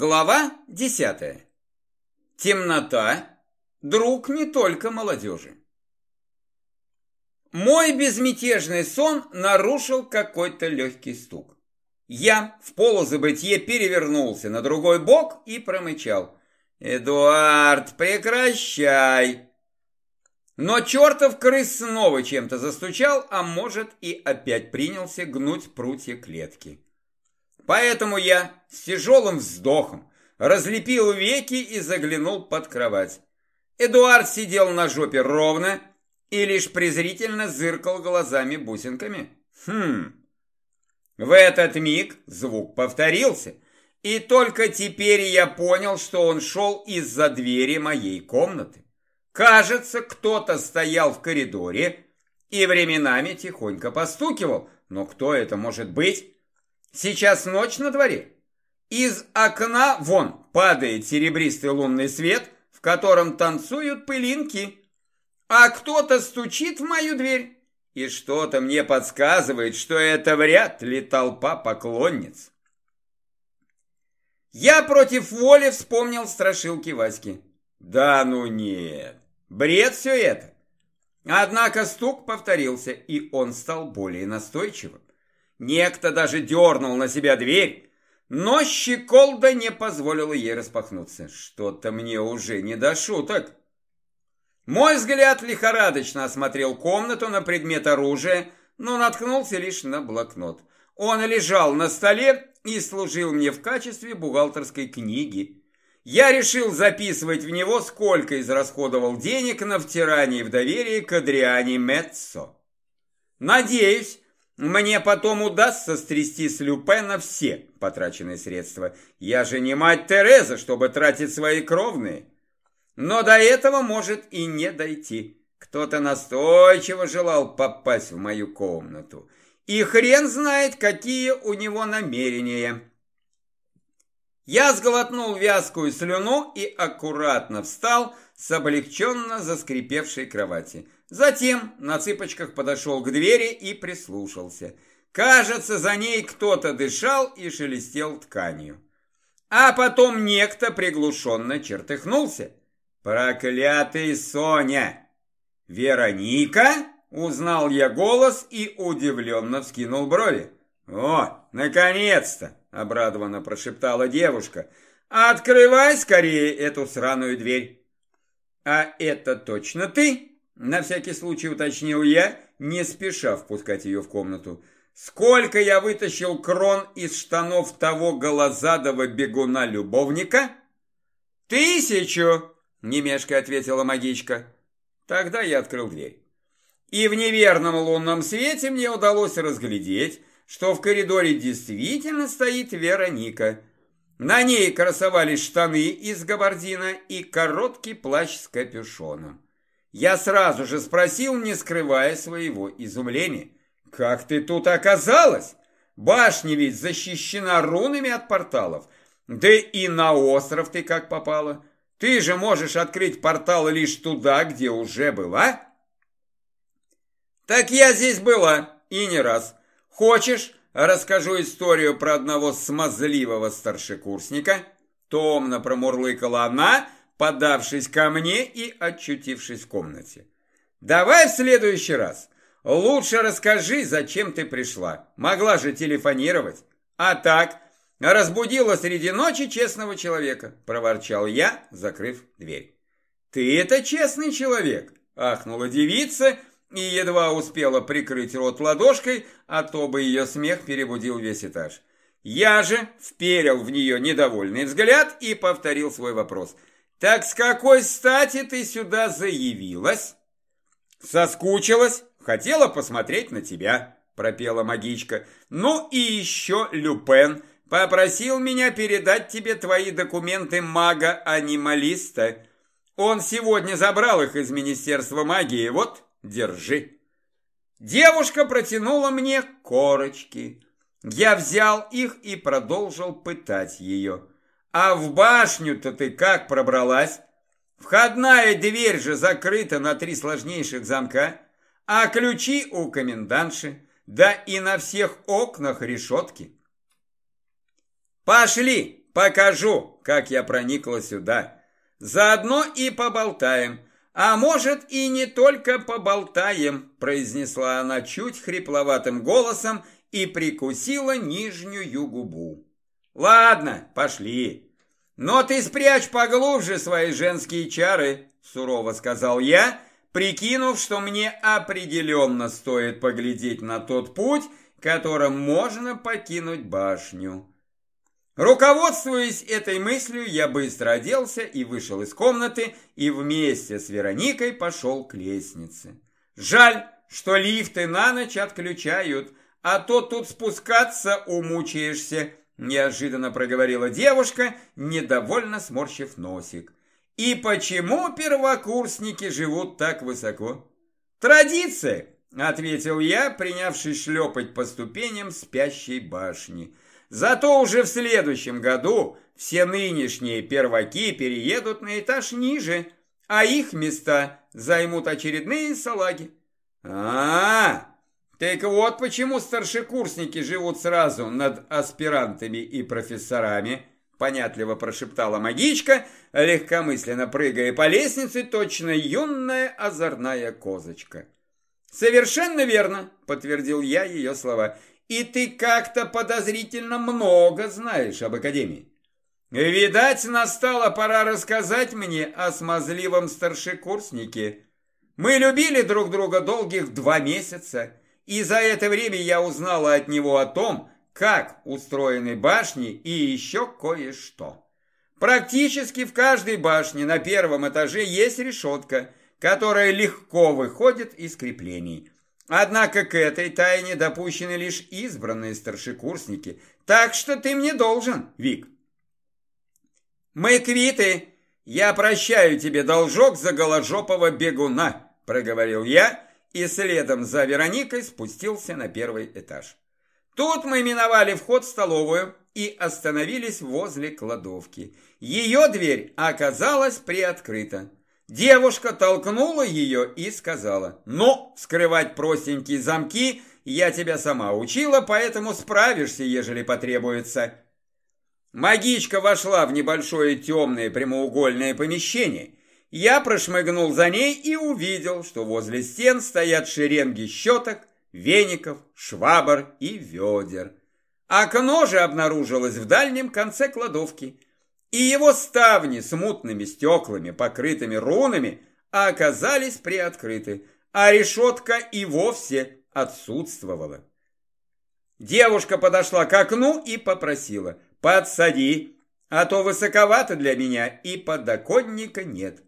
Глава десятая. Темнота – друг не только молодежи. Мой безмятежный сон нарушил какой-то легкий стук. Я в полузабытье перевернулся на другой бок и промычал. «Эдуард, прекращай!» Но чертов крыс снова чем-то застучал, а может и опять принялся гнуть прутья клетки. Поэтому я с тяжелым вздохом разлепил веки и заглянул под кровать. Эдуард сидел на жопе ровно и лишь презрительно зыркал глазами-бусинками. Хм. В этот миг звук повторился, и только теперь я понял, что он шел из-за двери моей комнаты. Кажется, кто-то стоял в коридоре и временами тихонько постукивал, но кто это может быть? Сейчас ночь на дворе. Из окна вон падает серебристый лунный свет, в котором танцуют пылинки. А кто-то стучит в мою дверь. И что-то мне подсказывает, что это вряд ли толпа поклонниц. Я против воли вспомнил страшилки Васьки. Да ну нет, бред все это. Однако стук повторился, и он стал более настойчивым. Некто даже дернул на себя дверь, но щеколда не позволила ей распахнуться. Что-то мне уже не до шуток. Мой взгляд лихорадочно осмотрел комнату на предмет оружия, но наткнулся лишь на блокнот. Он лежал на столе и служил мне в качестве бухгалтерской книги. Я решил записывать в него, сколько израсходовал денег на втирание в доверие к Адриане Меццо. Надеюсь, мне потом удастся стрясти с Люпена все потраченные средства. Я же не мать Тереза, чтобы тратить свои кровные. Но до этого может и не дойти. Кто-то настойчиво желал попасть в мою комнату. И хрен знает, какие у него намерения. Я сглотнул вязкую слюну и аккуратно встал с облегченно заскрипевшей кровати. Затем на цыпочках подошел к двери и прислушался. Кажется, за ней кто-то дышал и шелестел тканью. А потом некто приглушенно чертыхнулся. «Проклятый Соня!» «Вероника?» – узнал я голос и удивленно вскинул брови. «О, наконец-то!» – обрадованно прошептала девушка. «Открывай скорее эту сраную дверь!» «А это точно ты?» На всякий случай уточнил я, не спеша впускать ее в комнату. Сколько я вытащил крон из штанов того голозадого бегуна-любовника? Тысячу, немешко ответила магичка. Тогда я открыл дверь. И в неверном лунном свете мне удалось разглядеть, что в коридоре действительно стоит Вероника. На ней красовались штаны из габардина и короткий плащ с капюшоном. Я сразу же спросил, не скрывая своего изумления. «Как ты тут оказалась? Башня ведь защищена рунами от порталов. Да и на остров ты как попала? Ты же можешь открыть портал лишь туда, где уже была?» «Так я здесь была, и не раз. Хочешь, расскажу историю про одного смазливого старшекурсника?» Томно промурлыкала она, подавшись ко мне и очутившись в комнате. «Давай в следующий раз. Лучше расскажи, зачем ты пришла. Могла же телефонировать. А так, разбудила среди ночи честного человека», – проворчал я, закрыв дверь. «Ты это честный человек», – ахнула девица и едва успела прикрыть рот ладошкой, а то бы ее смех перебудил весь этаж. Я же вперил в нее недовольный взгляд и повторил свой вопрос – «Так с какой стати ты сюда заявилась?» «Соскучилась, хотела посмотреть на тебя», – пропела магичка. «Ну и еще Люпен попросил меня передать тебе твои документы мага-анималиста. Он сегодня забрал их из Министерства магии, вот, держи». Девушка протянула мне корочки. Я взял их и продолжил пытать ее. А в башню-то ты как пробралась? Входная дверь же закрыта на три сложнейших замка, а ключи у комендантши, да и на всех окнах решетки. Пошли, Покажу, как я проникла сюда. Заодно и поболтаем. А может и не только поболтаем, произнесла она чуть хрипловатым голосом и прикусила нижнюю губу. Ладно, пошли. Но ты спрячь поглубже свои женские чары, сурово сказал я, прикинув, что мне определенно стоит поглядеть на тот путь, которым можно покинуть башню. Руководствуясь этой мыслью, я быстро оделся и вышел из комнаты, и вместе с Вероникой пошел к лестнице. Жаль, что лифты на ночь отключают, а то тут спускаться умучаешься, неожиданно проговорила девушка, недовольно сморщив носик. И почему первокурсники живут так высоко? Традиция, ответил я, принявшись шлепать по ступеням спящей башни. Зато уже в следующем году все нынешние перваки переедут на этаж ниже, а их места займут очередные салаги. А, -а, так вот почему старшекурсники живут сразу над аспирантами и профессорами, понятливо прошептала магичка, легкомысленно прыгая по лестнице, точно юная озорная козочка. «Совершенно верно», — подтвердил я ее слова. И ты как-то подозрительно много знаешь об Академии. Видать, настала пора рассказать мне о смазливом старшекурснике. Мы любили друг друга долгих два месяца, и за это время я узнала от него о том, как устроены башни и еще кое-что. Практически в каждой башне на первом этаже есть решетка, которая легко выходит из креплений. Однако к этой тайне допущены лишь избранные старшекурсники, так что ты мне должен, Вик. Мы квиты. Я прощаю тебе должок за голожопого бегуна, проговорил я и следом за Вероникой спустился на первый этаж. Тут мы миновали вход в столовую и остановились возле кладовки. Ее дверь оказалась приоткрыта. Девушка толкнула ее и сказала, «Ну, скрывать простенькие замки я тебя сама учила, поэтому справишься, ежели потребуется». Магичка вошла в небольшое темное прямоугольное помещение. Я прошмыгнул за ней и увидел, что возле стен стоят шеренги щеток, веников, швабр и ведер. Окно же обнаружилось в дальнем конце кладовки – и его ставни с мутными стеклами, покрытыми рунами, оказались приоткрыты, а решетка и вовсе отсутствовала. Девушка подошла к окну и попросила «Подсади, а то высоковато для меня и подоконника нет».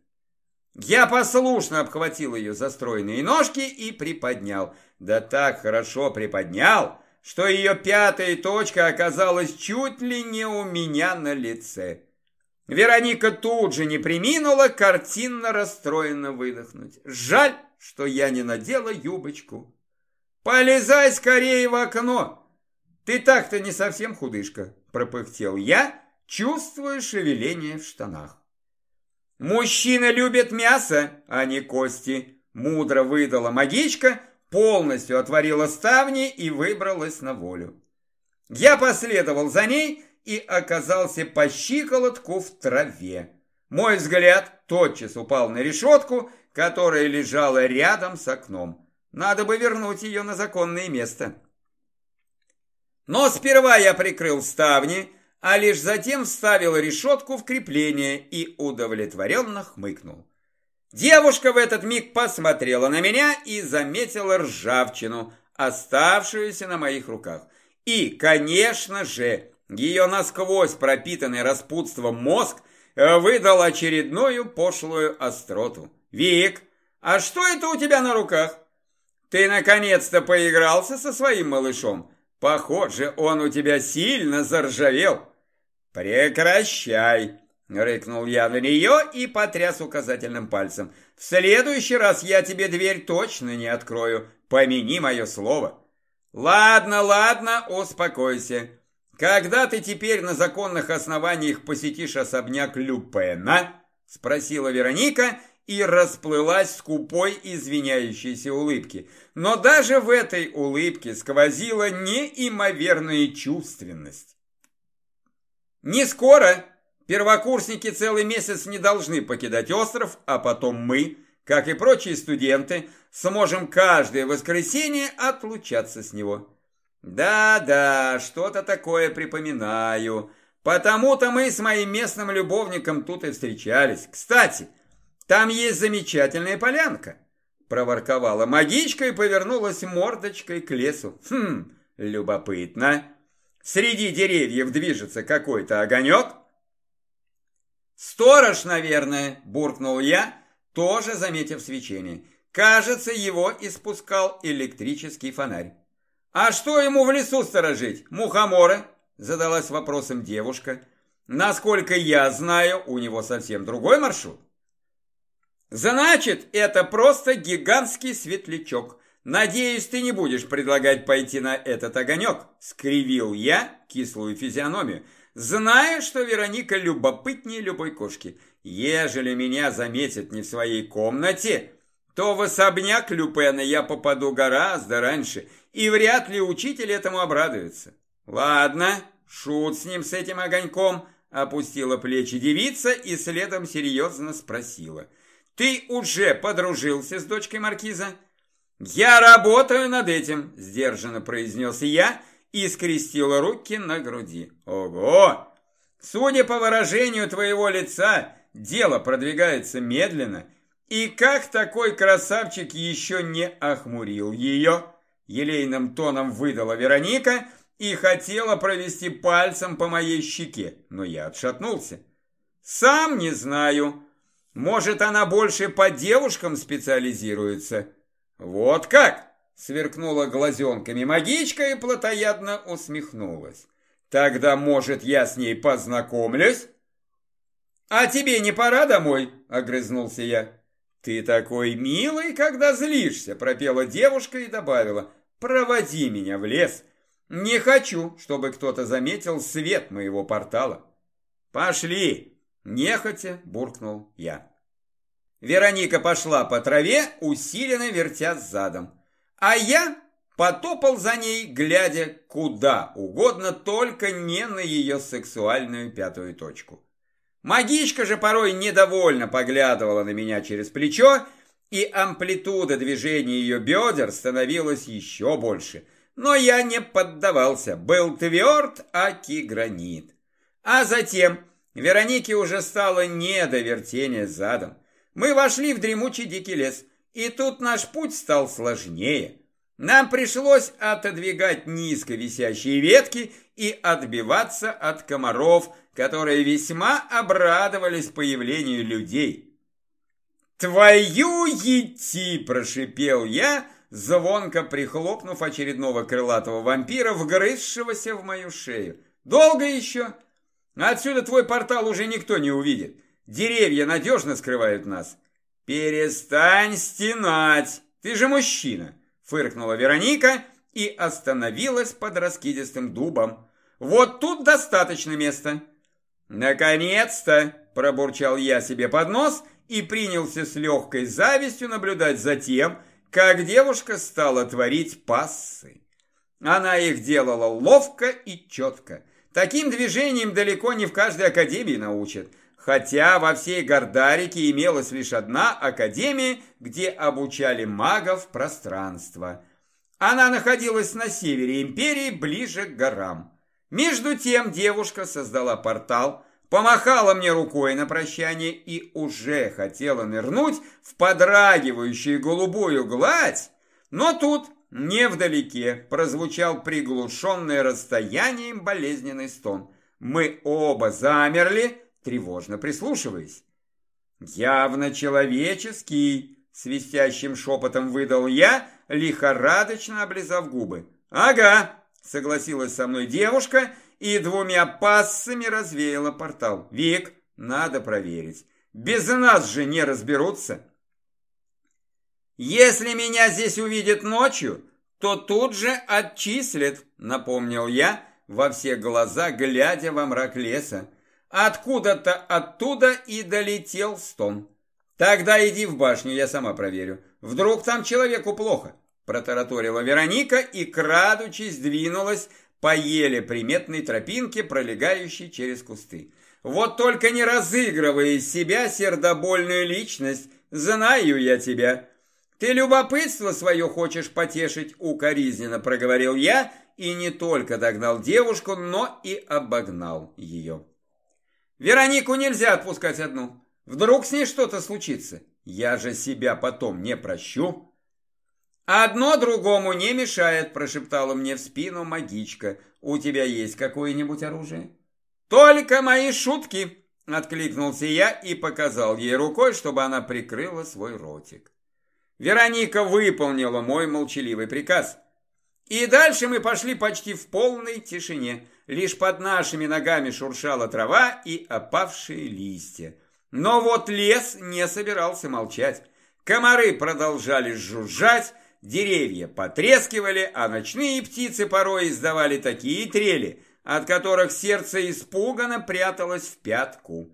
Я послушно обхватил ее за стройные ножки и приподнял. Да так хорошо приподнял, что ее пятая точка оказалась чуть ли не у меня на лице. Вероника тут же не приминула картинно расстроенно выдохнуть. Жаль, что я не надела юбочку. Полезай скорее в окно. Ты так-то не совсем худышка, пропыхтел я, чувствуя шевеление в штанах. Мужчины любят мясо, а не кости, мудро выдала магичка, полностью отворила ставни и выбралась на волю. Я последовал за ней, и оказался по щиколотку в траве. Мой взгляд тотчас упал на решетку, которая лежала рядом с окном. Надо бы вернуть ее на законное место. Но сперва я прикрыл ставни, а лишь затем вставил решетку в крепление и удовлетворенно хмыкнул. Девушка в этот миг посмотрела на меня и заметила ржавчину, оставшуюся на моих руках. И, конечно же, ее насквозь пропитанный распутством мозг выдал очередную пошлую остроту. «Вик, а что это у тебя на руках? Ты наконец-то поигрался со своим малышом? Похоже, он у тебя сильно заржавел». «Прекращай!» — рыкнул я на нее и потряс указательным пальцем. «В следующий раз я тебе дверь точно не открою. Помяни мое слово». «Ладно, ладно, успокойся. «Когда ты теперь на законных основаниях посетишь особняк Люпена?» – спросила Вероника и расплылась скупой извиняющейся улыбки. Но даже в этой улыбке сквозила неимоверная чувственность. Не скоро. Первокурсники целый месяц не должны покидать остров, а потом мы, как и прочие студенты, сможем каждое воскресенье отлучаться с него. Да-да, что-то такое припоминаю. Потому-то мы с моим местным любовником тут и встречались. Кстати, там есть замечательная полянка. Проворковала магичка и повернулась мордочкой к лесу. Хм, любопытно. Среди деревьев движется какой-то огонек. «Сторож, наверное», – буркнул я, тоже заметив свечение. Кажется, его испускал электрический фонарь. «А что ему в лесу сторожить? Мухоморы?» – задалась вопросом девушка. «Насколько я знаю, у него совсем другой маршрут». «Значит, это просто гигантский светлячок. Надеюсь, ты не будешь предлагать пойти на этот огонек?» Скривил я кислую физиономию, зная, что Вероника любопытнее любой кошки. «Ежели меня заметят не в своей комнате, то в особняк Люпена я попаду гораздо раньше, и вряд ли учитель этому обрадуется». «Ладно, шут с ним, с этим огоньком», опустила плечи девица и следом серьезно спросила – ты уже подружился с дочкой маркиза? Я работаю над этим, сдержанно произнес я и скрестил руки на груди. Ого! Судя по выражению твоего лица, дело продвигается медленно. И как такой красавчик еще не охмурил ее? Елейным тоном выдала Вероника и хотела провести пальцем по моей щеке, но я отшатнулся. Сам не знаю, может, она больше по девушкам специализируется? Вот как? Сверкнула глазенками магичка и плотоядно усмехнулась. Тогда, может, я с ней познакомлюсь? А тебе не пора домой? Огрызнулся я. Ты такой милый, когда злишься, пропела девушка и добавила. Проводи меня в лес. Не хочу, чтобы кто-то заметил свет моего портала. Пошли, Нехотя буркнул я. Вероника пошла по траве, усиленно вертя задом. А я потопал за ней, глядя куда угодно, только не на ее сексуальную пятую точку. Магичка же порой недовольно поглядывала на меня через плечо, и амплитуда движения ее бедер становилась еще больше. Но я не поддавался, был тверд, аки гранит. А затем Веронике уже стало не до вертения задом. Мы вошли в дремучий дикий лес, и тут наш путь стал сложнее. Нам пришлось отодвигать низко висящие ветки и отбиваться от комаров, которые весьма обрадовались появлению людей. «Твою ети!» – прошипел я, звонко прихлопнув очередного крылатого вампира, вгрызшегося в мою шею. «Долго еще?» Отсюда твой портал уже никто не увидит. Деревья надежно скрывают нас. Перестань стенать. Ты же мужчина. Фыркнула Вероника и остановилась под раскидистым дубом. Вот тут достаточно места. Наконец-то, пробурчал я себе под нос и принялся с легкой завистью наблюдать за тем, как девушка стала творить пассы. Она их делала ловко и четко. Таким движением далеко не в каждой академии научат. Хотя во всей Гордарике имелась лишь одна академия, где обучали магов пространства. Она находилась на севере империи, ближе к горам. Между тем девушка создала портал, помахала мне рукой на прощание и уже хотела нырнуть в подрагивающую голубую гладь, но тут Невдалеке прозвучал приглушенный расстоянием болезненный стон. Мы оба замерли, тревожно прислушиваясь. «Явно человеческий!» — свистящим шепотом выдал я, лихорадочно облизав губы. «Ага!» — согласилась со мной девушка и двумя пассами развеяла портал. «Вик, надо проверить. Без нас же не разберутся!» «Если меня здесь увидят ночью, то тут же отчислят», — напомнил я во все глаза, глядя во мрак леса. Откуда-то оттуда и долетел стон. «Тогда иди в башню, я сама проверю. Вдруг там человеку плохо?» Протараторила Вероника и, крадучись, двинулась по еле приметной тропинке, пролегающей через кусты. Вот только не разыгрывая из себя сердобольную личность, знаю я тебя. Ты любопытство свое хочешь потешить, укоризненно проговорил я, и не только догнал девушку, но и обогнал ее. Веронику нельзя отпускать одну. Вдруг с ней что-то случится. Я же себя потом не прощу. «Одно другому не мешает», – прошептала мне в спину магичка. «У тебя есть какое-нибудь оружие?» «Только мои шутки!» – откликнулся я и показал ей рукой, чтобы она прикрыла свой ротик. Вероника выполнила мой молчаливый приказ. И дальше мы пошли почти в полной тишине. Лишь под нашими ногами шуршала трава и опавшие листья. Но вот лес не собирался молчать. Комары продолжали жужжать, Деревья потрескивали, а ночные птицы порой издавали такие трели, от которых сердце испуганно пряталось в пятку.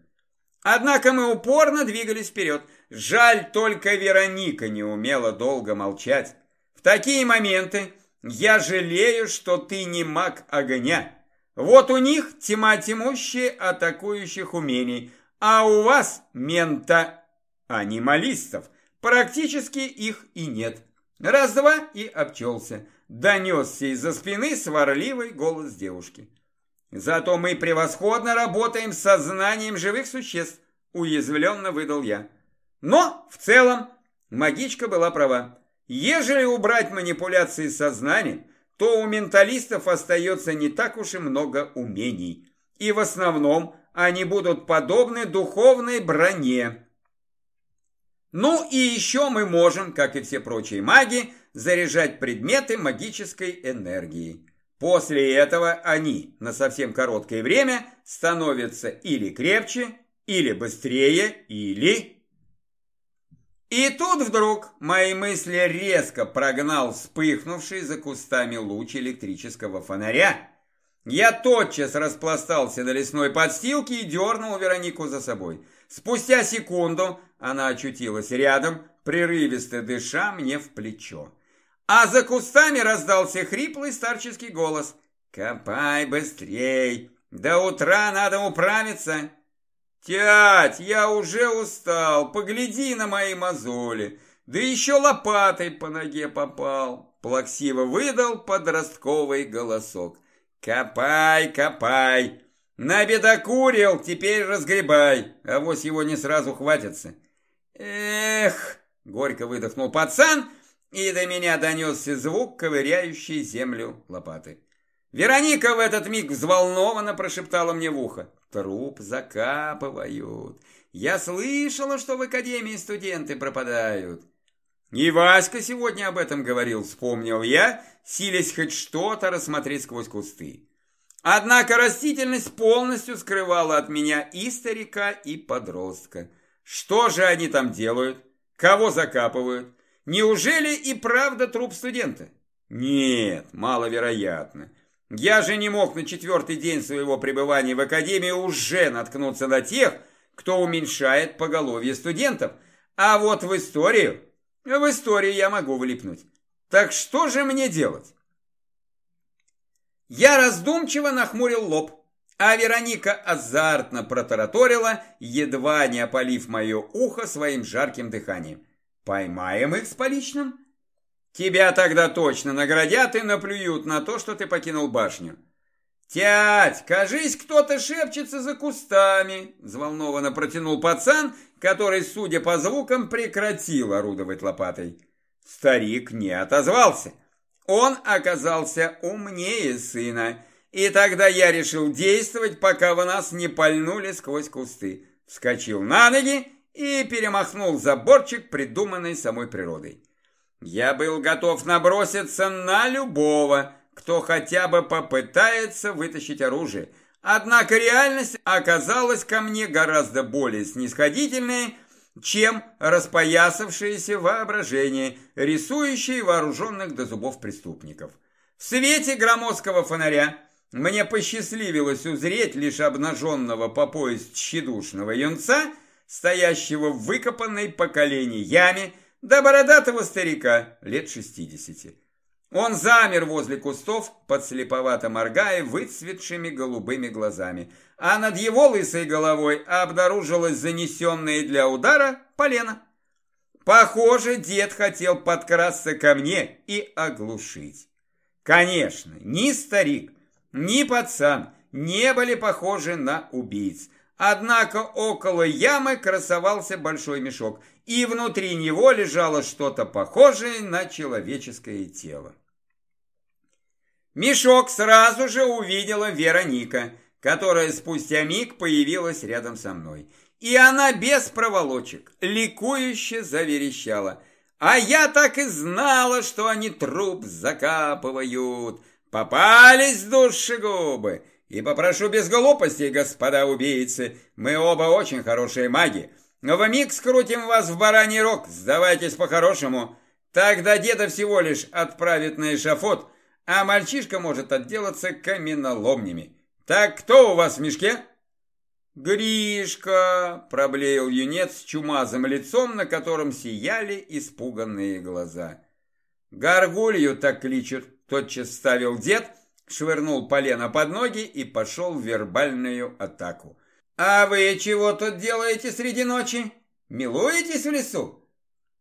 Однако мы упорно двигались вперед. Жаль, только Вероника не умела долго молчать. В такие моменты я жалею, что ты не маг огня. Вот у них тьма тьмущая атакующих умений, а у вас мента анималистов. Практически их и нет. Раз-два и обчелся. Донесся из-за спины сварливый голос девушки. Зато мы превосходно работаем с сознанием живых существ, уязвленно выдал я. Но в целом магичка была права. Ежели убрать манипуляции сознанием, то у менталистов остается не так уж и много умений. И в основном они будут подобны духовной броне, ну и еще мы можем, как и все прочие маги, заряжать предметы магической энергией. После этого они на совсем короткое время становятся или крепче, или быстрее, или... И тут вдруг мои мысли резко прогнал вспыхнувший за кустами луч электрического фонаря. Я тотчас распластался на лесной подстилке и дернул Веронику за собой. Спустя секунду она очутилась рядом, прерывисто дыша мне в плечо. А за кустами раздался хриплый старческий голос. «Копай быстрей! До утра надо управиться!» «Тять, я уже устал, погляди на мои мозоли, да еще лопатой по ноге попал!» Плаксиво выдал подростковый голосок. «Копай, копай! Набедокурил, теперь разгребай, а вось его не сразу хватится!» «Эх!» – горько выдохнул пацан, и до меня донесся звук, ковыряющий землю лопаты. Вероника в этот миг взволнованно прошептала мне в ухо. «Труп закапывают. Я слышала, что в академии студенты пропадают». И Васька сегодня об этом говорил, вспомнил я, силясь хоть что-то рассмотреть сквозь кусты. Однако растительность полностью скрывала от меня и старика, и подростка. Что же они там делают? Кого закапывают? Неужели и правда труп студента? Нет, маловероятно. Я же не мог на четвертый день своего пребывания в академии уже наткнуться на тех, кто уменьшает поголовье студентов. А вот в историю, в историю я могу влипнуть. Так что же мне делать? Я раздумчиво нахмурил лоб. А Вероника азартно протараторила, едва не опалив мое ухо своим жарким дыханием. «Поймаем их с поличным?» «Тебя тогда точно наградят и наплюют на то, что ты покинул башню». «Тять, кажись, кто-то шепчется за кустами», – взволнованно протянул пацан, который, судя по звукам, прекратил орудовать лопатой. Старик не отозвался. Он оказался умнее сына – и тогда я решил действовать, пока в нас не пальнули сквозь кусты. Вскочил на ноги и перемахнул заборчик, придуманный самой природой. Я был готов наброситься на любого, кто хотя бы попытается вытащить оружие. Однако реальность оказалась ко мне гораздо более снисходительной, чем распоясавшееся воображение, рисующее вооруженных до зубов преступников. В свете громоздкого фонаря мне посчастливилось узреть лишь обнаженного по пояс тщедушного юнца, стоящего в выкопанной по колени яме, да бородатого старика лет шестидесяти. Он замер возле кустов, подслеповато моргая выцветшими голубыми глазами, а над его лысой головой обнаружилось занесенное для удара полено. Похоже, дед хотел подкрасться ко мне и оглушить. Конечно, ни старик, ни пацан не были похожи на убийц. Однако около ямы красовался большой мешок, и внутри него лежало что-то похожее на человеческое тело. Мешок сразу же увидела Вероника, которая спустя миг появилась рядом со мной. И она без проволочек, ликующе заверещала. «А я так и знала, что они труп закапывают! Попались душегубы!» И попрошу без глупостей, господа убийцы, мы оба очень хорошие маги. Но в миг скрутим вас в бараний рог, сдавайтесь по-хорошему. Тогда деда всего лишь отправит на эшафот, а мальчишка может отделаться каменоломнями. Так кто у вас в мешке? «Гришка!» – проблеял юнец с чумазым лицом, на котором сияли испуганные глаза. «Горгулью так кличут!» – тотчас ставил дед – швырнул полено под ноги и пошел в вербальную атаку. «А вы чего тут делаете среди ночи? Милуетесь в лесу?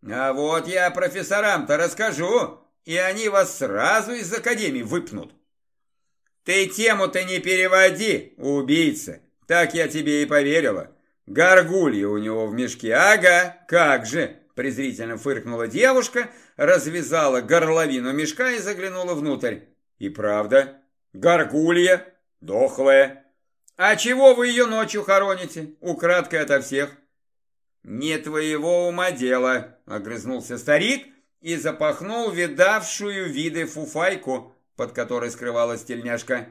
А вот я профессорам-то расскажу, и они вас сразу из академии выпнут». «Ты тему-то не переводи, убийца, так я тебе и поверила. Горгулья у него в мешке, ага, как же!» презрительно фыркнула девушка, развязала горловину мешка и заглянула внутрь. И правда, горгулья, дохлая. А чего вы ее ночью хороните, украдкой ото всех? Не твоего ума дело, огрызнулся старик и запахнул видавшую виды фуфайку, под которой скрывалась тельняшка.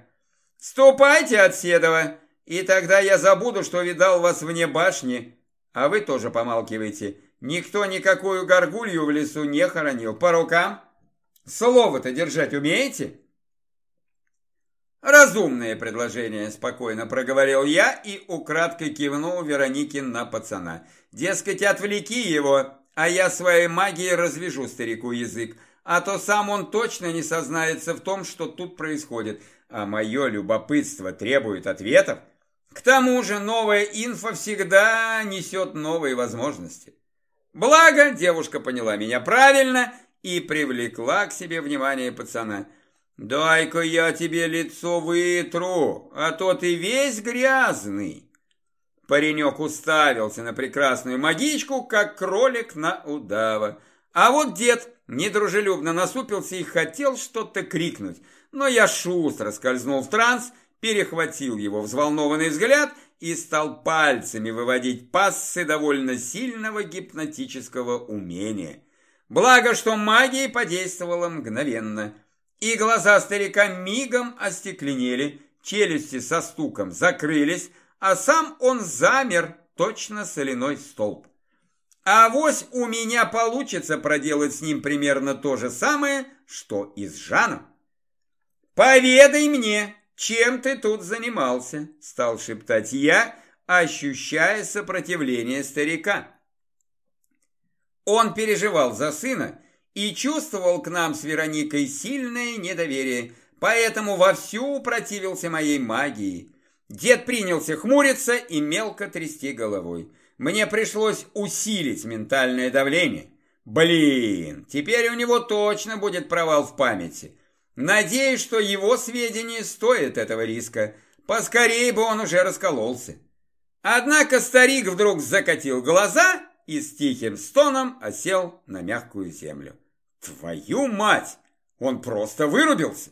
Ступайте от Седова, и тогда я забуду, что видал вас вне башни, а вы тоже помалкивайте. Никто никакую горгулью в лесу не хоронил. По рукам? Слово-то держать умеете?» «Разумное предложение», – спокойно проговорил я и украдкой кивнул Веронике на пацана. «Дескать, отвлеки его, а я своей магией развяжу старику язык, а то сам он точно не сознается в том, что тут происходит, а мое любопытство требует ответов. К тому же новая инфа всегда несет новые возможности». Благо, девушка поняла меня правильно и привлекла к себе внимание пацана – «Дай-ка я тебе лицо вытру, а то ты весь грязный!» Паренек уставился на прекрасную магичку, как кролик на удава. А вот дед недружелюбно насупился и хотел что-то крикнуть, но я шустро скользнул в транс, перехватил его взволнованный взгляд и стал пальцами выводить пассы довольно сильного гипнотического умения. Благо, что магия подействовала мгновенно – и глаза старика мигом остекленели, челюсти со стуком закрылись, а сам он замер, точно соляной столб. А вось у меня получится проделать с ним примерно то же самое, что и с Жаном. «Поведай мне, чем ты тут занимался?» – стал шептать я, ощущая сопротивление старика. Он переживал за сына и чувствовал к нам с Вероникой сильное недоверие, поэтому вовсю противился моей магии. Дед принялся хмуриться и мелко трясти головой. Мне пришлось усилить ментальное давление. Блин, теперь у него точно будет провал в памяти. Надеюсь, что его сведения стоят этого риска. Поскорее бы он уже раскололся. Однако старик вдруг закатил глаза и с тихим стоном осел на мягкую землю. Твою мать! Он просто вырубился.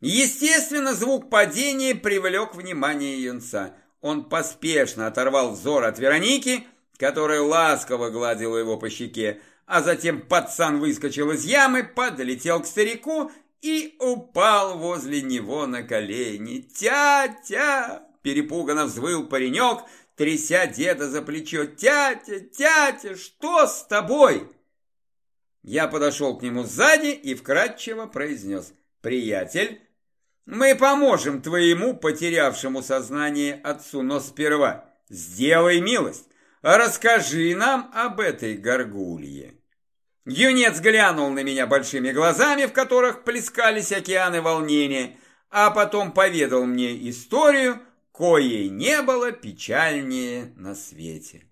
Естественно, звук падения привлек внимание юнца. Он поспешно оторвал взор от Вероники, которая ласково гладила его по щеке, а затем пацан выскочил из ямы, подлетел к старику и упал возле него на колени. «Тятя!» – перепуганно взвыл паренек, тряся деда за плечо. «Тятя! Тятя! Что с тобой?» Я подошел к нему сзади и вкратчиво произнес. «Приятель, мы поможем твоему потерявшему сознание отцу, но сперва сделай милость, расскажи нам об этой горгулье». Юнец глянул на меня большими глазами, в которых плескались океаны волнения, а потом поведал мне историю, коей не было печальнее на свете.